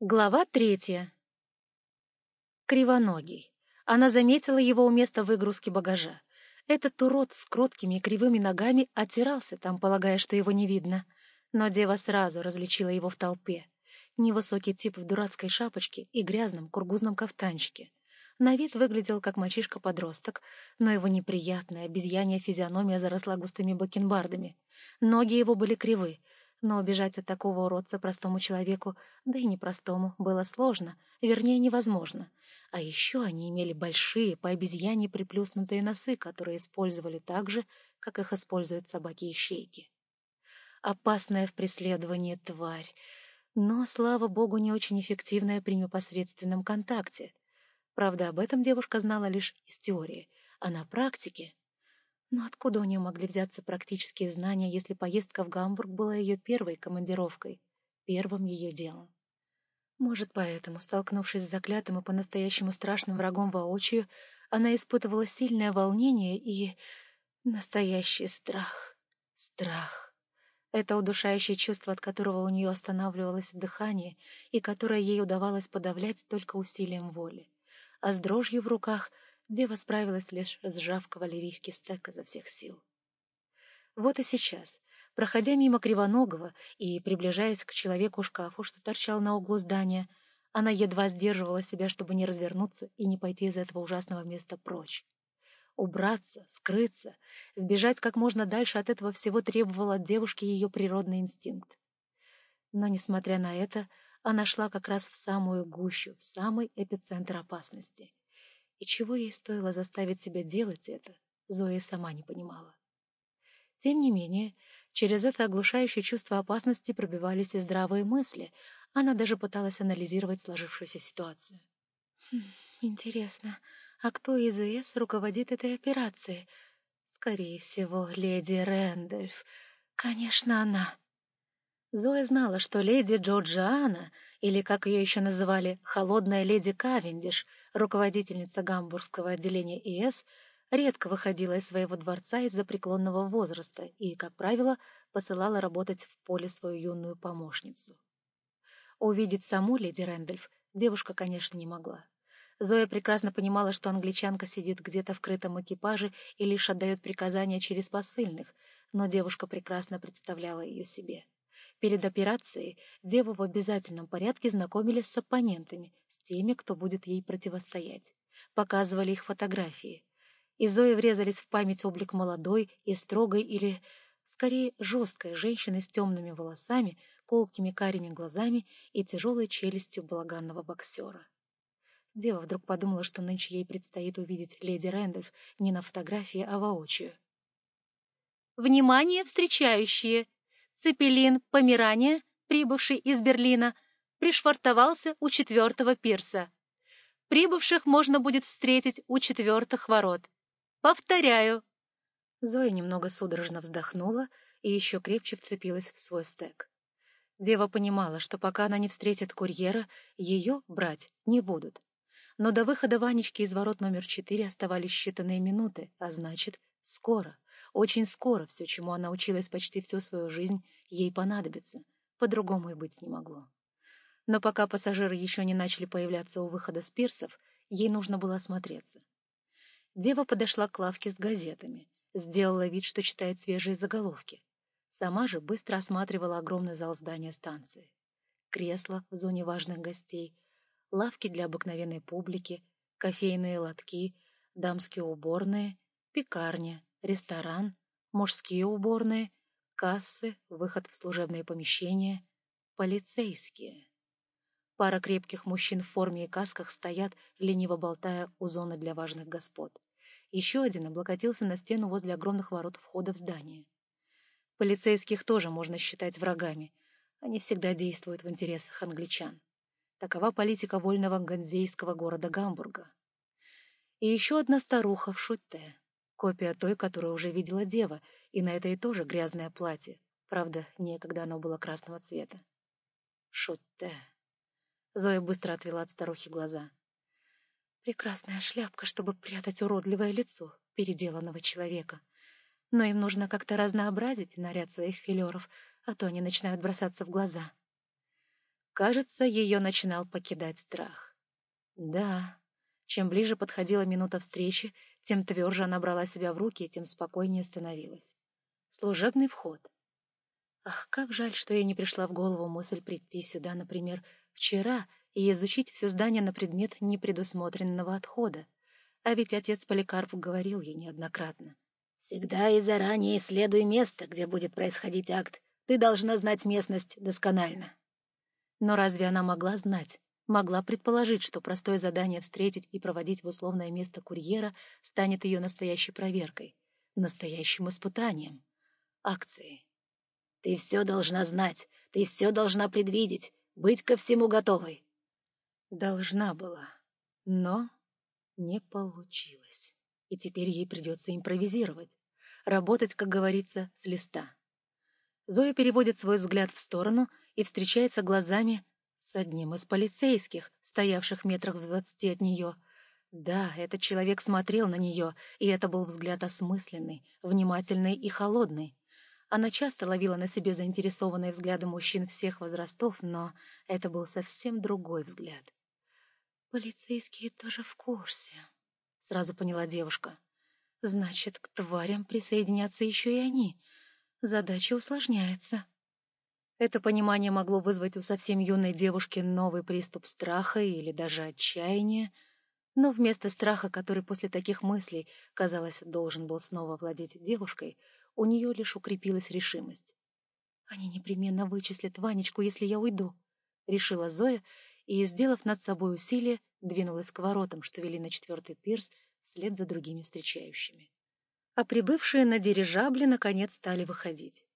Глава третья. Кривоногий. Она заметила его у места выгрузки багажа. Этот урод с кроткими и кривыми ногами отирался там, полагая, что его не видно. Но дева сразу различила его в толпе. Невысокий тип в дурацкой шапочке и грязном кургузном кафтанчике. На вид выглядел как мальчишка-подросток, но его неприятная обезьянья физиономия заросла густыми бакенбардами. Ноги его были кривы, но убежать от такого уродца простому человеку, да и непростому, было сложно, вернее, невозможно. А еще они имели большие, по обезьяне приплюснутые носы, которые использовали так же, как их используют собаки и щейки. Опасная в преследовании тварь, но, слава богу, не очень эффективная при непосредственном контакте. Правда, об этом девушка знала лишь из теории, а на практике но откуда у нее могли взяться практические знания, если поездка в Гамбург была ее первой командировкой, первым ее делом? Может, поэтому, столкнувшись с заклятым и по-настоящему страшным врагом воочию, она испытывала сильное волнение и настоящий страх. Страх. Это удушающее чувство, от которого у нее останавливалось дыхание и которое ей удавалось подавлять только усилием воли. А с дрожью в руках — Дева справилась лишь сжав кавалерийский стек изо всех сил. Вот и сейчас, проходя мимо Кривоногого и приближаясь к человеку-шкафу, что торчал на углу здания, она едва сдерживала себя, чтобы не развернуться и не пойти из этого ужасного места прочь. Убраться, скрыться, сбежать как можно дальше от этого всего требовал от девушки ее природный инстинкт. Но, несмотря на это, она шла как раз в самую гущу, в самый эпицентр опасности. И чего ей стоило заставить себя делать это, Зоя сама не понимала. Тем не менее, через это оглушающее чувство опасности пробивались и здравые мысли. Она даже пыталась анализировать сложившуюся ситуацию. Хм, «Интересно, а кто из ИС руководит этой операцией?» «Скорее всего, леди Рэндольф. Конечно, она». Зоя знала, что леди Джорджиана, или, как ее еще называли, холодная леди Кавендиш, руководительница гамбургского отделения ИС, редко выходила из своего дворца из-за преклонного возраста и, как правило, посылала работать в поле свою юную помощницу. Увидеть саму леди Рэндольф девушка, конечно, не могла. Зоя прекрасно понимала, что англичанка сидит где-то в крытом экипаже и лишь отдает приказания через посыльных, но девушка прекрасно представляла ее себе. Перед операцией деву в обязательном порядке знакомили с оппонентами, теми, кто будет ей противостоять. Показывали их фотографии. И Зои врезались в память облик молодой и строгой или, скорее, жесткой женщины с темными волосами, колкими карими глазами и тяжелой челюстью балаганного боксера. Дева вдруг подумала, что нынче ей предстоит увидеть леди Рэндольф не на фотографии, а воочию. «Внимание, встречающие!» Цепелин Померания, прибывший из Берлина, пришвартовался у четвертого пирса. Прибывших можно будет встретить у четвертых ворот. Повторяю. Зоя немного судорожно вздохнула и еще крепче вцепилась в свой стек. Дева понимала, что пока она не встретит курьера, ее брать не будут. Но до выхода Ванечки из ворот номер четыре оставались считанные минуты, а значит, скоро — очень скоро все, чему она училась почти всю свою жизнь, ей понадобится. По-другому и быть не могло. Но пока пассажиры еще не начали появляться у выхода с пирсов, ей нужно было осмотреться. Дева подошла к лавке с газетами, сделала вид, что читает свежие заголовки. Сама же быстро осматривала огромный зал здания станции. Кресла в зоне важных гостей, лавки для обыкновенной публики, кофейные лотки, дамские уборные, пекарня, ресторан, мужские уборные, кассы, выход в служебные помещения, полицейские. Пара крепких мужчин в форме и касках стоят, лениво болтая у зоны для важных господ. Еще один облокотился на стену возле огромных ворот входа в здание. Полицейских тоже можно считать врагами. Они всегда действуют в интересах англичан. Такова политика вольного ганзейского города Гамбурга. И еще одна старуха в шуте. Копия той, которую уже видела дева, и на этой тоже грязное платье. Правда, некогда оно было красного цвета. Шутте. Зоя быстро отвела от старухи глаза. Прекрасная шляпка, чтобы прятать уродливое лицо переделанного человека. Но им нужно как-то разнообразить наряд своих филеров, а то они начинают бросаться в глаза. Кажется, ее начинал покидать страх. Да, чем ближе подходила минута встречи, тем тверже она брала себя в руки и тем спокойнее становилась. Служебный вход. Ах, как жаль, что ей не пришла в голову мысль прийти сюда, например, вчера и изучить все здание на предмет непредусмотренного отхода. А ведь отец Поликарп говорил ей неоднократно. «Всегда и заранее исследуй место, где будет происходить акт. Ты должна знать местность досконально». Но разве она могла знать? могла предположить, что простое задание встретить и проводить в условное место курьера станет ее настоящей проверкой, настоящим испытанием, акцией. «Ты все должна знать, ты все должна предвидеть, быть ко всему готовой». Должна была, но не получилось, и теперь ей придется импровизировать, работать, как говорится, с листа. Зоя переводит свой взгляд в сторону и встречается глазами с одним из полицейских, стоявших метрах в двадцати от нее. Да, этот человек смотрел на нее, и это был взгляд осмысленный, внимательный и холодный. Она часто ловила на себе заинтересованные взгляды мужчин всех возрастов, но это был совсем другой взгляд. «Полицейские тоже в курсе», — сразу поняла девушка. «Значит, к тварям присоединятся еще и они. Задача усложняется». Это понимание могло вызвать у совсем юной девушки новый приступ страха или даже отчаяния, но вместо страха, который после таких мыслей, казалось, должен был снова владеть девушкой, у нее лишь укрепилась решимость. «Они непременно вычислят Ванечку, если я уйду», — решила Зоя и, сделав над собой усилие, двинулась к воротам, что вели на четвертый пирс вслед за другими встречающими. А прибывшие на дирижабле наконец стали выходить.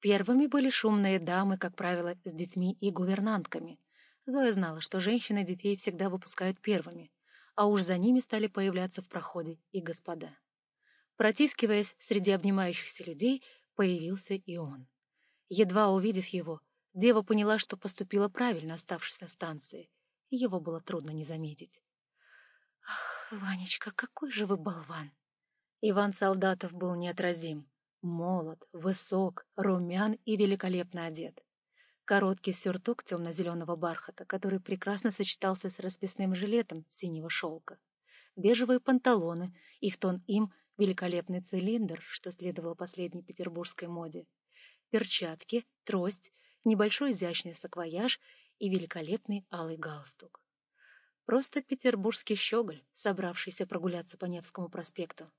Первыми были шумные дамы, как правило, с детьми и гувернантками. Зоя знала, что женщины детей всегда выпускают первыми, а уж за ними стали появляться в проходе и господа. Протискиваясь среди обнимающихся людей, появился и он. Едва увидев его, дева поняла, что поступила правильно, оставшись на станции. Его было трудно не заметить. «Ах, Ванечка, какой же вы болван!» Иван Солдатов был неотразим. Молод, высок, румян и великолепно одет. Короткий сюртук темно-зеленого бархата, который прекрасно сочетался с расписным жилетом синего шелка. Бежевые панталоны и в тон им великолепный цилиндр, что следовало последней петербургской моде. Перчатки, трость, небольшой изящный саквояж и великолепный алый галстук. Просто петербургский щеголь, собравшийся прогуляться по Невскому проспекту.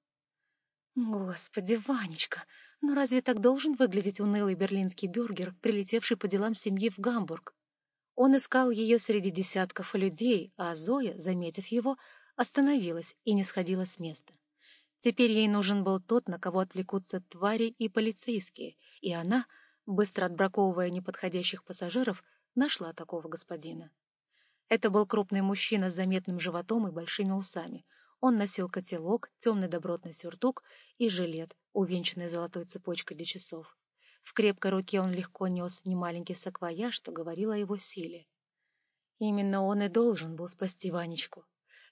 Господи, Ванечка, ну разве так должен выглядеть унылый берлинский бюргер, прилетевший по делам семьи в Гамбург? Он искал ее среди десятков людей, а Зоя, заметив его, остановилась и не сходила с места. Теперь ей нужен был тот, на кого отвлекутся твари и полицейские, и она, быстро отбраковывая неподходящих пассажиров, нашла такого господина. Это был крупный мужчина с заметным животом и большими усами — он носил котелок, темный добротный сюртук и жилет, увенчанный золотой цепочкой для часов. В крепкой руке он легко нес немаленький саквояж, что говорило о его силе. Именно он и должен был спасти Ванечку.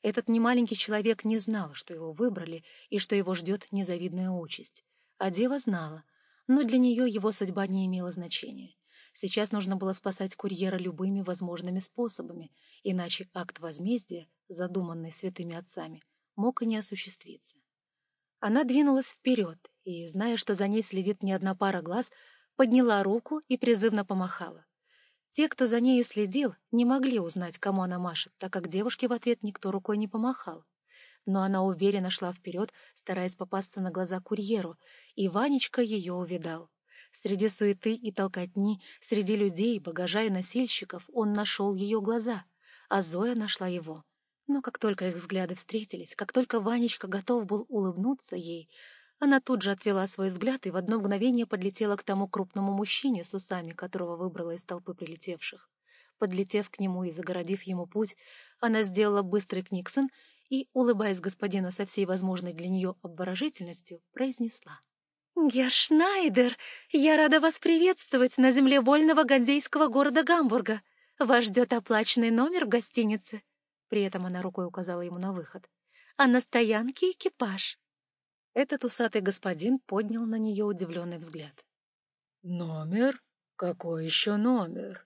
Этот немаленький человек не знал, что его выбрали и что его ждет незавидная участь. А дева знала, но для нее его судьба не имела значения. Сейчас нужно было спасать курьера любыми возможными способами, иначе акт возмездия, задуманный святыми отцами, мог и не осуществиться. Она двинулась вперед и, зная, что за ней следит не одна пара глаз, подняла руку и призывно помахала. Те, кто за нею следил, не могли узнать, кому она машет, так как девушке в ответ никто рукой не помахал. Но она уверенно шла вперед, стараясь попасться на глаза курьеру, и Ванечка ее увидал. Среди суеты и толкотни, среди людей, багажа и носильщиков он нашел ее глаза, а Зоя нашла его. Но как только их взгляды встретились, как только Ванечка готов был улыбнуться ей, она тут же отвела свой взгляд и в одно мгновение подлетела к тому крупному мужчине с усами, которого выбрала из толпы прилетевших. Подлетев к нему и загородив ему путь, она сделала быстрый книксон и, улыбаясь господину со всей возможной для нее обворожительностью, произнесла. «Гершнайдер, я рада вас приветствовать на земле вольного ганзейского города Гамбурга. Вас ждет оплаченный номер в гостинице. При этом она рукой указала ему на выход. «А на стоянке экипаж». Этот усатый господин поднял на нее удивленный взгляд. «Номер? Какой еще номер?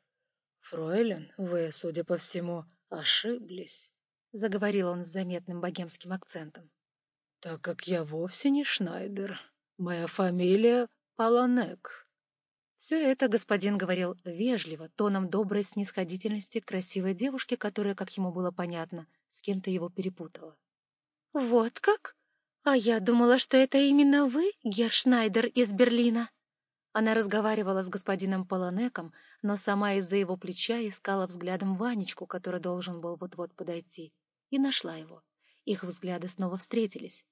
«Фройлен, вы, судя по всему, ошиблись», — заговорил он с заметным богемским акцентом. «Так как я вовсе не Шнайдер. Моя фамилия Паланек». Все это господин говорил вежливо, тоном доброй снисходительности красивой девушке, которая, как ему было понятно, с кем-то его перепутала. «Вот как? А я думала, что это именно вы, Гершнайдер из Берлина?» Она разговаривала с господином Полонеком, но сама из-за его плеча искала взглядом Ванечку, который должен был вот-вот подойти, и нашла его. Их взгляды снова встретились.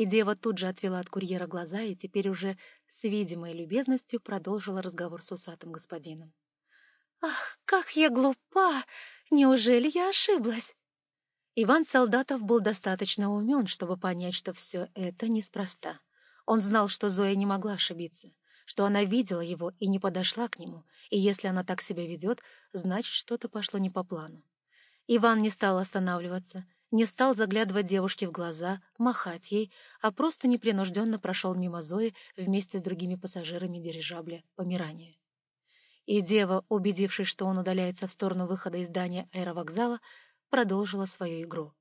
И дева тут же отвела от курьера глаза и теперь уже с видимой любезностью продолжила разговор с усатым господином. «Ах, как я глупа! Неужели я ошиблась?» Иван Солдатов был достаточно умен, чтобы понять, что все это неспроста. Он знал, что Зоя не могла ошибиться что она видела его и не подошла к нему, и если она так себя ведет, значит, что-то пошло не по плану. Иван не стал останавливаться, не стал заглядывать девушке в глаза, махать ей, а просто непринужденно прошел мимо Зои вместе с другими пассажирами дирижабля «Помирание». И дева, убедившись, что он удаляется в сторону выхода из здания аэровокзала, продолжила свою игру.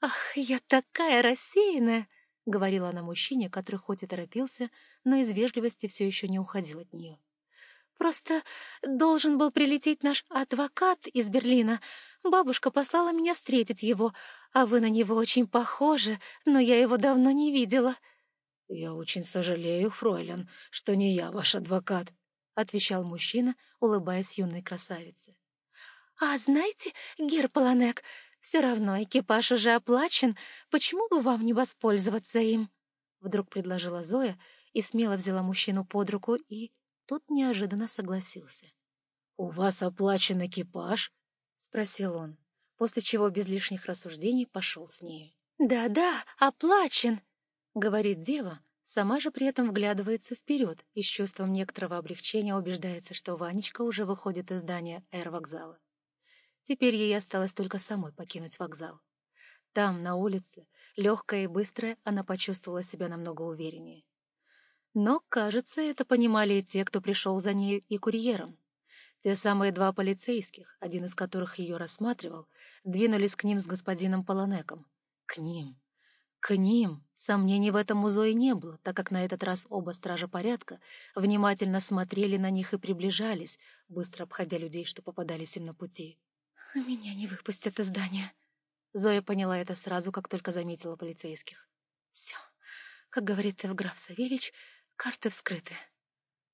«Ах, я такая рассеянная!» — говорила она мужчине, который хоть и торопился, но из вежливости все еще не уходил от нее. «Просто должен был прилететь наш адвокат из Берлина. Бабушка послала меня встретить его, а вы на него очень похожи, но я его давно не видела». «Я очень сожалею, фройлен, что не я ваш адвокат», — отвечал мужчина, улыбаясь юной красавице. «А знаете, Гер Полонек, все равно экипаж уже оплачен, почему бы вам не воспользоваться им? Вдруг предложила Зоя и смело взяла мужчину под руку, и тот неожиданно согласился. — У вас оплачен экипаж? — спросил он, после чего без лишних рассуждений пошел с нею. «Да, — Да-да, оплачен, — говорит дева, сама же при этом вглядывается вперед и с чувством некоторого облегчения убеждается, что Ванечка уже выходит из здания аэровокзала. Теперь ей осталось только самой покинуть вокзал. Там, на улице, легкая и быстрая, она почувствовала себя намного увереннее. Но, кажется, это понимали и те, кто пришел за нею и курьером. Те самые два полицейских, один из которых ее рассматривал, двинулись к ним с господином Полонеком. К ним. К ним. Сомнений в этом у Зои не было, так как на этот раз оба стража порядка внимательно смотрели на них и приближались, быстро обходя людей, что попадались им на пути. «Меня не выпустят из здания». Зоя поняла это сразу, как только заметила полицейских. «Все, как говорит Евграф Савельич, карты вскрыты».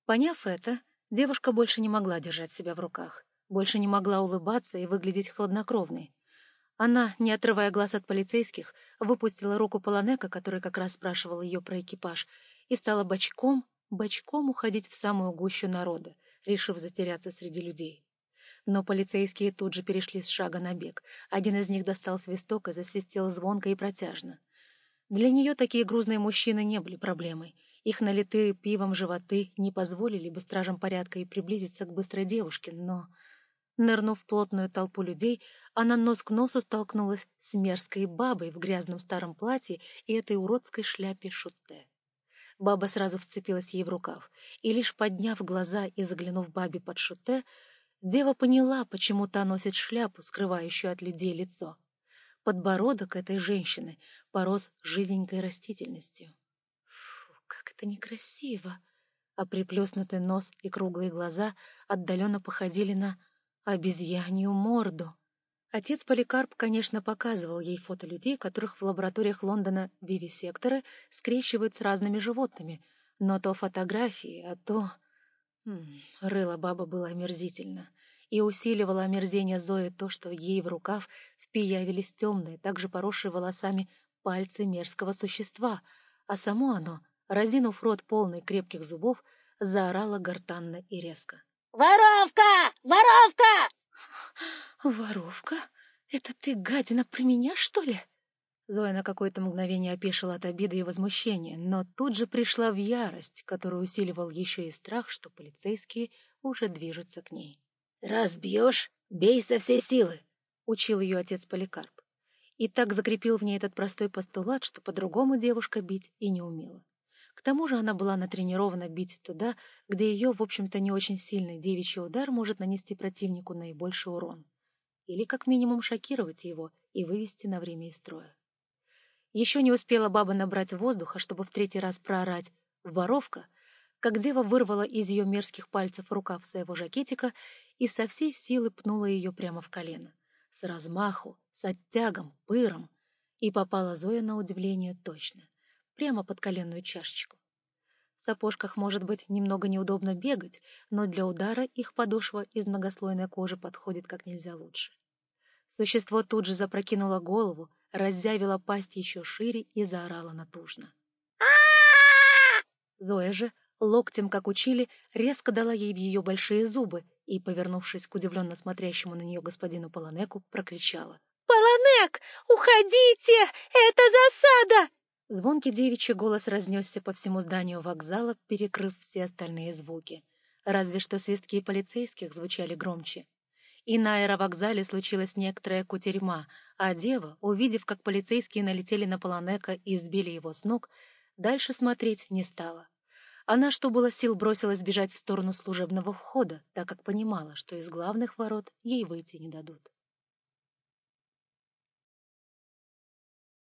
Поняв это, девушка больше не могла держать себя в руках, больше не могла улыбаться и выглядеть хладнокровной. Она, не отрывая глаз от полицейских, выпустила руку Полонека, который как раз спрашивал ее про экипаж, и стала бочком, бочком уходить в самую гущу народа, решив затеряться среди людей. Но полицейские тут же перешли с шага на бег. Один из них достал свисток и засвистел звонко и протяжно. Для нее такие грузные мужчины не были проблемой. Их налитые пивом животы не позволили бы стражам порядка и приблизиться к быстрой девушке, но... Нырнув в плотную толпу людей, она нос к носу столкнулась с мерзкой бабой в грязном старом платье и этой уродской шляпе шутте. Баба сразу вцепилась ей в рукав, и лишь подняв глаза и заглянув бабе под шутте, Дева поняла, почему та носит шляпу, скрывающую от людей лицо. Подбородок этой женщины порос жиденькой растительностью. Как это некрасиво! А приплюснутый нос и круглые глаза отдаленно походили на обезьянью морду. Отец Поликарп, конечно, показывал ей фото людей, которых в лабораториях Лондона вивисекторы скрещивают с разными животными, но то фотографии, а то... Рыло баба было омерзительно, и усиливало омерзение Зои то, что ей в рукав впиявились темные, также поросшие волосами пальцы мерзкого существа, а само оно, разинув рот полный крепких зубов, заорало гортанно и резко. «Воровка! Воровка!» «Воровка? Это ты, гадина, про меня, что ли?» Зоя на какое-то мгновение опешила от обиды и возмущения, но тут же пришла в ярость, которую усиливал еще и страх, что полицейские уже движутся к ней. «Раз бьешь, бей со всей силы!» — учил ее отец Поликарп. И так закрепил в ней этот простой постулат, что по-другому девушка бить и не умела. К тому же она была натренирована бить туда, где ее, в общем-то, не очень сильный девичий удар может нанести противнику наибольший урон. Или, как минимум, шокировать его и вывести на время из строя. Еще не успела баба набрать воздуха, чтобы в третий раз проорать «Воровка!», как дева вырвала из ее мерзких пальцев рукав своего жакетика и со всей силы пнула ее прямо в колено. С размаху, с оттягом, пыром. И попала Зоя на удивление точно. Прямо под коленную чашечку. В сапожках может быть немного неудобно бегать, но для удара их подошва из многослойной кожи подходит как нельзя лучше. Существо тут же запрокинуло голову, раззявило пасть еще шире и заорало натужно. Зоя же, локтем, как учили, резко дала ей в ее большие зубы и, повернувшись к удивленно смотрящему на нее господину Полонеку, прокричала. «Полонек, уходите! Это засада!» Звонкий девичий голос разнесся по всему зданию вокзала, перекрыв все остальные звуки. Разве что свистки полицейских звучали громче. И на аэровокзале случилась некоторая кутерьма, а дева, увидев, как полицейские налетели на Полонека и сбили его с ног, дальше смотреть не стала. Она, что было сил, бросилась бежать в сторону служебного входа, так как понимала, что из главных ворот ей выйти не дадут.